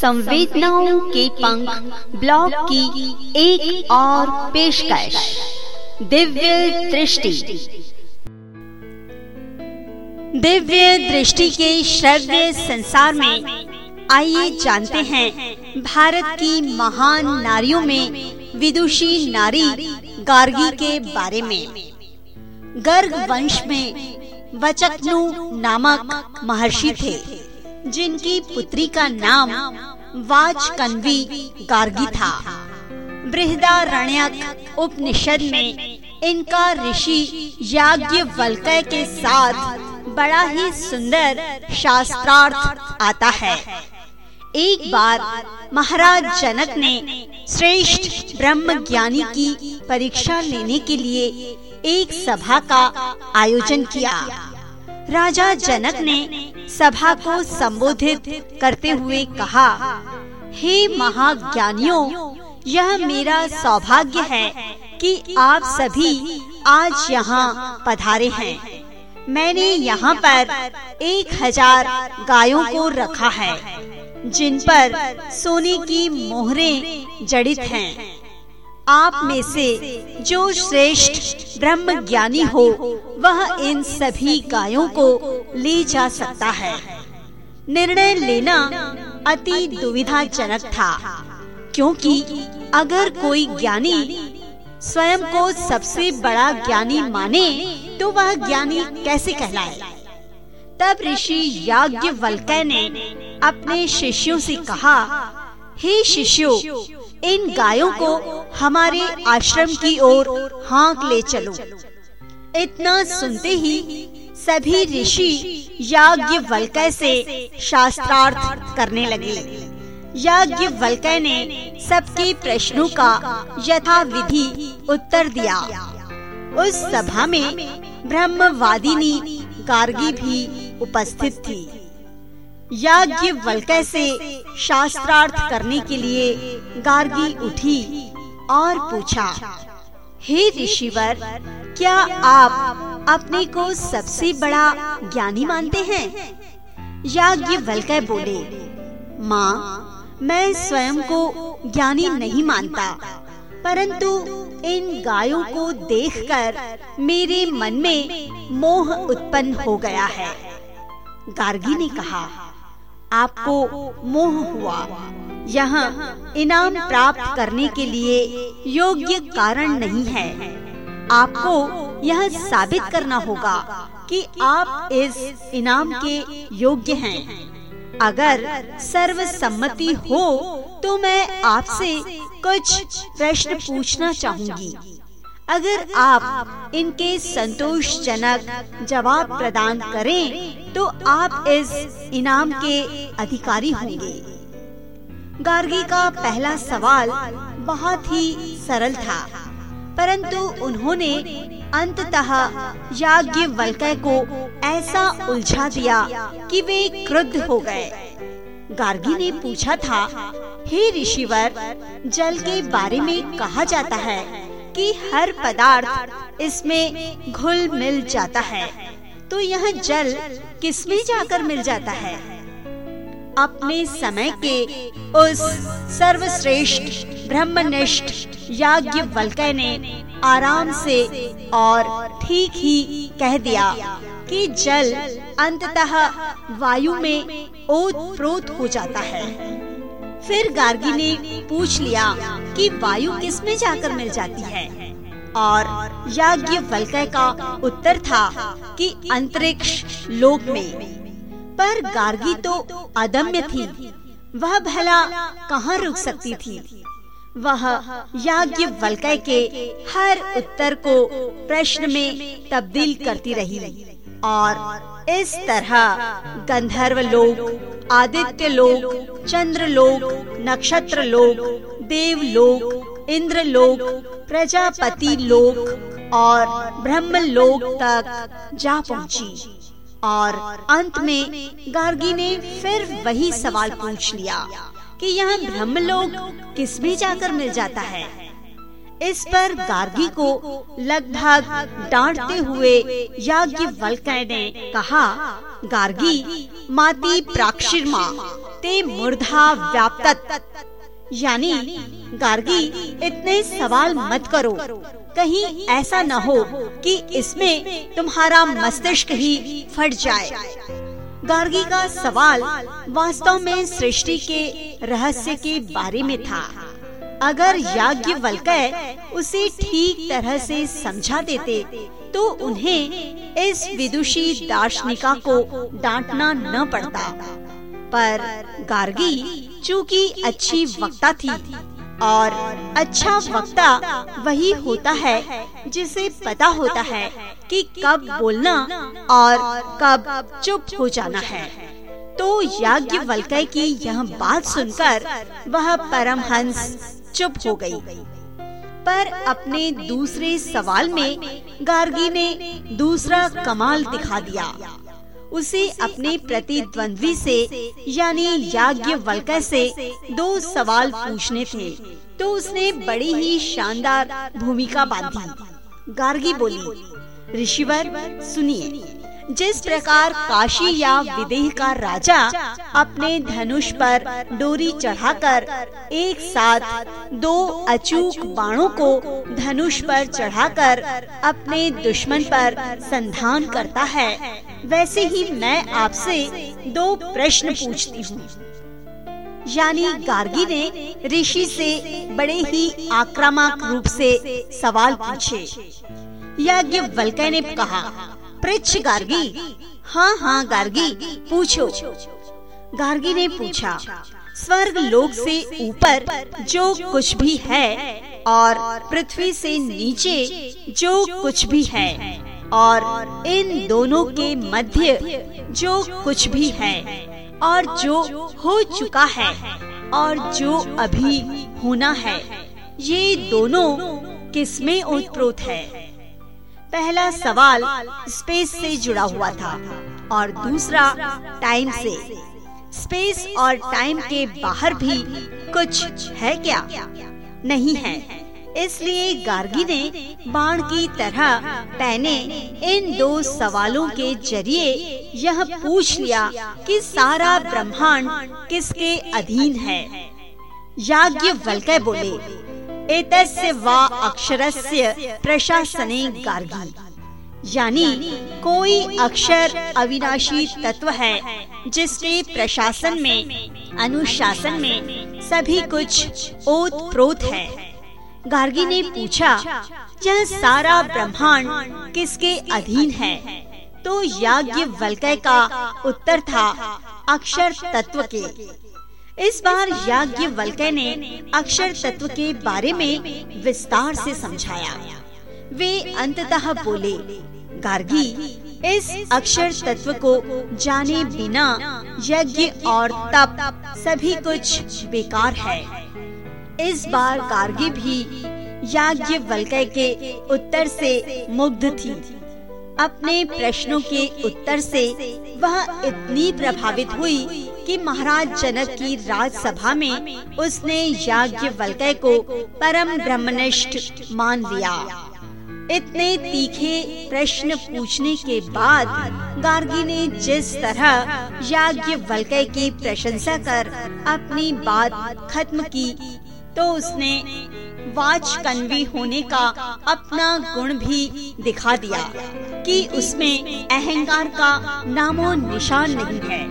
संवेदनाओं के पंख ब्लॉग की एक और पेशकश। दिव्य दृष्टि। दिव्य दृष्टि के श्रव्य संसार में आइए जानते हैं, भारत की महान नारियों में विदुषी नारी गार्गी के बारे में। गर्ग वंश में वचकनु नामक महर्षि थे। जिनकी पुत्री का नाम वाचकन्वी गार्गी था। बृहदारण्यक उपनिषद में इनका ऋषि याज्ञवल्क्य के साथ बड़ा ही सुंदर शास्त्रार्थ आता है। एक बार महाराज जनक ने श्रेष्ठ ब्रह्म ज्ञानी की परीक्षा लेने के लिए एक सभा का आयोजन किया। राजा जनक ने सभा को संबोधित करते हुए कहा, हे महाज्ञानियों, यह मेरा सौभाग्य है कि आप सभी आज यहाँ पधारे हैं मैंने यहाँ पर एक हज़ार गायों को रखा है, जिन पर सोने की मोहरें जड़ित हैं। आप में से जो श्रेष्ठ ब्रह्म ज्ञानी हो, वह इन सभी गायों को ले जा सकता है। निर्णय लेना अति दुविधाजनक था, क्योंकि अगर कोई ज्ञानी स्वयं को सबसे बड़ा ज्ञानी माने तो वह ज्ञानी कैसे कहलाए? तब ऋषि याज्ञवल्क्य ने अपने शिष्यों से कहा, हे शिष्यों, इन गायों को हमारे आश्रम की ओर हाँक ले चलो। इतना सुनते ही सभी ऋषि याज्ञवल्क्य से शास्त्रार्थ करने लगे। याज्ञवल्क्य ने सबके प्रश्नों का यथा विधि उत्तर दिया। उस सभा में ब्रह्मवादिनी गार्गी भी उपस्थित थी। याज्ञवल्क्य से शास्त्रार्थ करने के लिए गार्गी उठी और पूछा, हे ऋषिवर, क्या आप अपने को सबसे बड़ा ज्ञानी मानते हैं। याज्ञ याज्ञवल्क्य बोले, माँ, मैं स्वयं को ज्ञानी नहीं मानता, परंतु इन गायों को देखकर मेरे मन में मोह उत्पन्न हो गया है। गार्गी ने कहा, आपको मोह हुआ। यहाँ इनाम प्राप्त करने के लिए योग्य कारण नहीं है। आपको यह साबित करना होगा कि आप इस इनाम के योग्य हैं। अगर सर्वसम्मति हो तो मैं आपसे कुछ प्रश्न पूछना चाहूँगी। अगर आप इनके संतोषजनक जवाब प्रदान करें तो आप इस इनाम के अधिकारी होंगे। गार्गी का पहला सवाल बहुत ही सरल था। परंतु उन्होंने अंततः याज्ञवल्क्य को ऐसा उलझा दिया कि वे क्रुद्ध हो गए। गार्गी ने पूछा था, हे ऋषिवर, जल के बारे में कहा जाता है कि हर पदार्थ इसमें घुल मिल जाता है तो यह जल किसमें जाकर मिल जाता है? अपने समय के उस सर्वश्रेष्ठ, ब्रह्मनिष्ठ याज्ञवल्क्य ने आराम से और ठीक ही कह दिया कि जल अंततः वायु में ओत प्रोत हो जाता है। फिर गार्गी ने पूछ लिया कि वायु किसमें जाकर मिल जाती है? और याज्ञवल्क्य का उत्तर था कि अंतरिक्ष लोक में। पर गार्गी तो अदम्य थी। वह भला कहाँ रुक सकती थी? वह याज्ञवल्क्य के हर उत्तर को प्रश्न में तब्दील करती रही और इस तरह गंधर्व लोक, आदित्य लोक, चंद्र लोक, नक्षत्र लोक, देव लोक, इंद्र लोक, प्रजापति लोक और ब्रह्म लोक तक जा पहुँची। और अंत में गार्गी ने फिर वही सवाल पूछ लिया। कि यह ब्रह्मलोक किसमें जाकर मिल जाता है। इस पर गार्गी को लगभग डांटते हुए याज्ञवल्क्य ने कहा, गार्गी, माती प्राक्षिर ते मूर्धा व्याप्त यानी, गार्गी, इतने सवाल मत करो। कहीं ऐसा न हो कि इसमें तुम्हारा मस्तिष्क ही फट जाए। गार्गी का सवाल वास्तव में सृष्टि के रहस्य के बारे में था। अगर याज्ञवल्क्य उसे ठीक तरह से समझा देते तो उन्हें इस विदुषी दार्शनिका को डांटना न पड़ता। पर गार्गी चूँकि अच्छी वक्ता थी और अच्छा वक्ता वही होता है जिसे पता होता है कि कब बोलना और कब चुप हो जाना है तो याज्ञवल्क्य की यह बात सुनकर वह परमहंस चुप हो गई। पर अपने दूसरे सवाल में गार्गी ने दूसरा कमाल दिखा दिया उसे अपने प्रतिद्वंद्वी से यानी याज्ञवल्क्य से दो सवाल पूछने थे। तो उसने बड़ी ही शानदार भूमिका बांधी। गार्गी बोली ऋषिवर सुनिए। जिस प्रकार काशी या विदेह का राजा अपने धनुष पर डोरी चढ़ाकर एक साथ दो अचूक बाणों को धनुष पर चढ़ाकर अपने दुश्मन पर संधान करता है, वैसे ही मैं आपसे दो प्रश्न पूछती हूँ। यानी गार्गी ने ऋषि से बड़े ही आक्रामक रूप से सवाल पूछे। यज्ञ याज्ञवल्क्य ने कहा पृछ गार्गी। हाँ हाँ गार्गी, पूछो। गार्गी ने पूछा, स्वर्ग लोक से ऊपर जो कुछ भी है और पृथ्वी से नीचे जो कुछ भी है और इन दोनों के मध्य जो कुछ भी है और जो हो चुका है और जो अभी होना है, ये दोनों किसमें ओतप्रोत है? पहला सवाल स्पेस से जुड़ा हुआ था और दूसरा टाइम से। स्पेस और टाइम के बाहर भी कुछ है क्या? नहीं है। इसलिए गार्गी ने बाण की तरह पहने इन दो सवालों के ज़रिए यह पूछ लिया कि सारा ब्रह्मांड किसके अधीन है। याज्ञ बोले एतस्य वा अक्षरस्य प्रशासने गार्गी। यानी कोई अक्षर अविनाशी तत्व है जिसके प्रशासन में, अनुशासन में सभी कुछ ओत प्रोत है। गार्गी ने पूछा, यह सारा ब्रह्मांड किसके अधीन है? तो याज्ञ वल्कय का उत्तर था, अक्षर तत्व के। इस बार याज्ञ वल्कय ने अक्षर तत्व के बारे में विस्तार से समझाया। वे अंततः बोले, गार्गी, इस अक्षर तत्व को जाने बिना यज्ञ और तप सभी कुछ बेकार है। इस बार गार्गी भी याज्ञ वल्के के उत्तर से मुग्ध थी। अपने प्रश्नों के उत्तर से वह इतनी प्रभावित हुई कि महाराज जनक की राजसभा में उसने याज्ञवल्क्य को परम ब्रह्मनिष्ठ मान लिया। इतने तीखे प्रश्न पूछने के बाद गार्गी ने जिस तरह याज्ञवल्क्य की प्रशंसा कर अपनी बात खत्म की तो उसने वाच कन्वी होने का अपना गुण भी दिखा दिया कि उसमें अहंकार का नामो निशान नहीं है।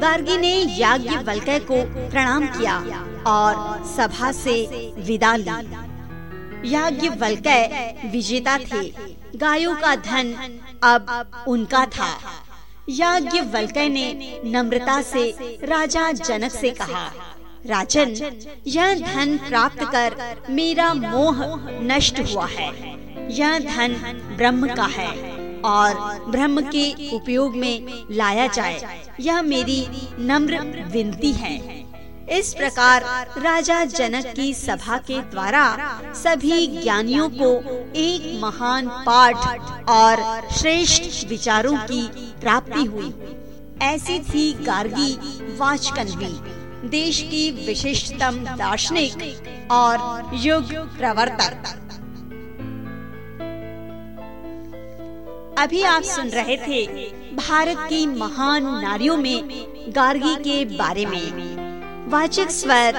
गार्गी ने याज्ञ वल्कय को प्रणाम किया और सभा से विदा ली। याज्ञ वल्कय विजेता थे। गायों का धन अब उनका था। याज्ञ वल्कय ने नम्रता से राजा जनक से कहा राजन, यह धन प्राप्त कर मेरा मोह नष्ट हुआ है। यह धन ब्रह्म का है और ब्रह्म के उपयोग में लाया जाए। यह मेरी नम्र विनती है। इस प्रकार राजा जनक की सभा के द्वारा सभी ज्ञानियों को एक महान पाठ और श्रेष्ठ विचारों की प्राप्ति हुई। ऐसी थी गार्गी वाचकनवी। देश की विशिष्टतम दार्शनिक और युग प्रवर्तक। अभी आप सुन रहे थे भारत की महान नारियों में गार्गी के बारे में। वाचक स्वर,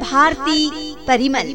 भारती परिमल।